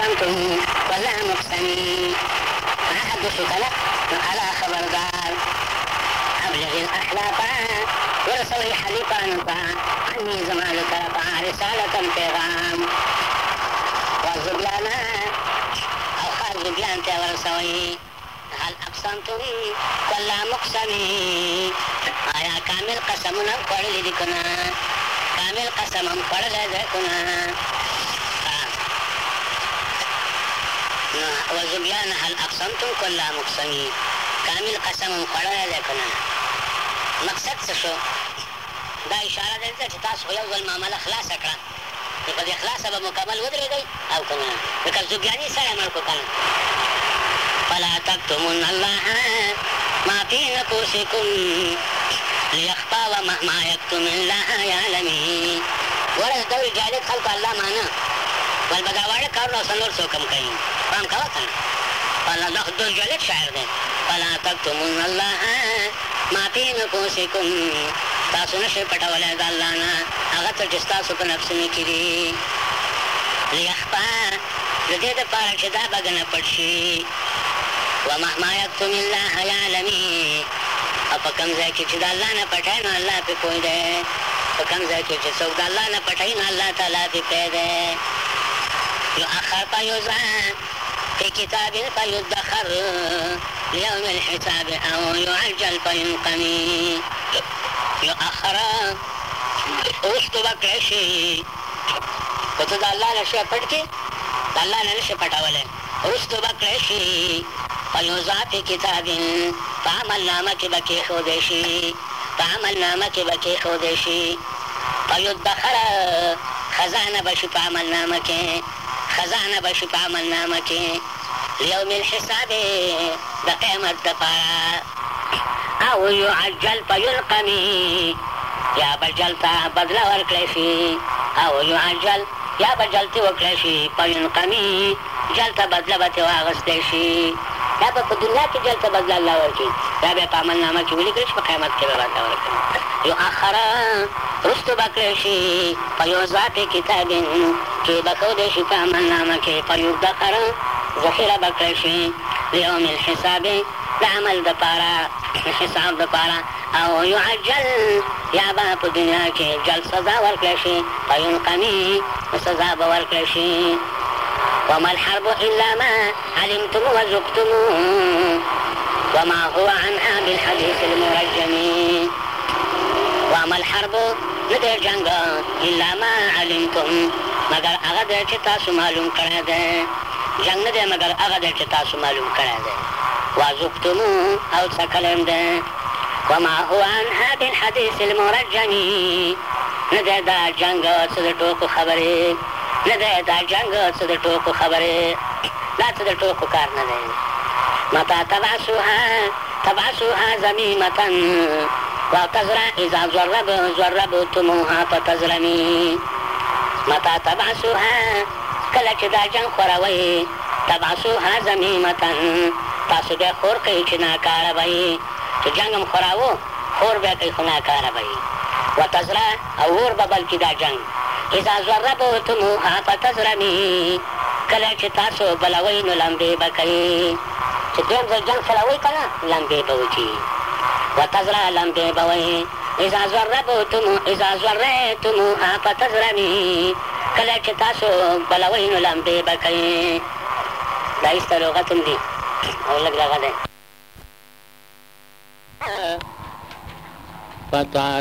أقسمتم ونحن مقسمين فأحدثك لك على خبر دار أبلغ الأخلاق ورسل حليفا أنت عني زمالك رفع رسالة پیغام وزبلانا أو خاز بلانك ورسوي هل أقسمتم ولا مقسمي آيا كامل قسمنا خوړلې دي كامل قسمنا قسم هم او زویان هل اقسمتم کلا مقسمی کامل قسم خوړلی دی که نه مقصد څه شو دا اشاره ده ځکه چې تاسو خو یو ځل معامله خلاصه کړه نو په دې خلاصه به مکمل ودرېږئ او که نه لکه زوګیاني سره عمل کو که فلا تکتمن الله ما في نفوسكم ليخفى وما ما يكتم الله يعلمه ورد دور جعلت خلق الله معنا وایي به دا واړه کارونه اوس نور څوک هم کوي پام کوه که نه فلا دا خو دون جولت شاعر دی فلا تکتمون الله ما فی نفوسکم تاسو نشئ پټولی د الله نه هغه څه چې ستاسو په نفسونو کې دي لیخفا د دې دپاره چې دا بګنه پټ شي ومهما یکتم الله یعلمي او په کوم ځای کې چې د الله نه پټی نو الله پې پوه دی په کوم ځای کې چې څوک د الله نه پټی نو الله تعالی پې پوه دی يؤخر فيزعى في كتاب فيدخر ليوم الحساب أو يعجل فينقمي يؤخر وسط وقت شي قلت د الله نشي شی پټ الله نشي شی پټاولې وسط وقت شي فيوزع في كتاب فعمل نامه کې بکې خو فعمل نامه کې بکې خو فيدخر خزانه بشي په عمل نامه کې خزانه به شي په عملنامه کې لیوم الحساب د قیامت دپاره او یعجل فیلقمي یا به جلته بدله ورکړی شي او یعجل یا به جلتې وکړی شي فیلقمي جلته بدله به ترې واغستی شي دا به په دنیا کې جلته بدله الله ورکړي دا بیا په عمل نامه کې ولیکل شي په قیامت کې به بدله ورکړي یو آخره رستو به کړی شي په یو ذات کتاب کې به ښودی شي په عمل نامه کې په یو دقره ذخیره به کړی شي لیوم الحساب د عمل دپاره حساب دپاره او یعجل یا به په دنیا کې جل سزا ورکړی شي په یونقمي سزا به ورکړی شي وما الحرب إلا ما علمتم وزقتم وما هو عنها بالحديث المرجم وما الحرب ندير جنگا إلا ما علمتم مگر هغه كتاس چې تاسو معلوم کړی دی جنگ نه دی مګر هغه معلوم او سكلم ده وما هو عن هذا الحديث المرجم ندى دا جنگ سدر توقو خبره نه دی دا جنگ څه د ټوکو خبرې دا څه د ټوکو کار نه دی متا تبعثها تبعثها زميمة وتزرع إذا زرب زربتموها فتزرمي متا تبعثها کله چې دا جنگ خوروئ تبعثها زميمة تاسو بیا خور کوي چې ناکاره به یې چې جنګ هم خوراوه خور بیا کوي خو ناکاره به یې وتزرع او اور به بلکې دا جنګ اذا ضربتموها فتزرمي کله چې تاسو بلوئ نو لمبې به کوي چې دویم ځل جنګ سلوئ که نه لمبې به وچي وتزره لمبې به وئ اذا ضربتمو اذا ضربتموها فتزرمي کله چې تاسو بلوئ نو لمبې به کوي دا ایسته لغت هم دي او لږ دغه دی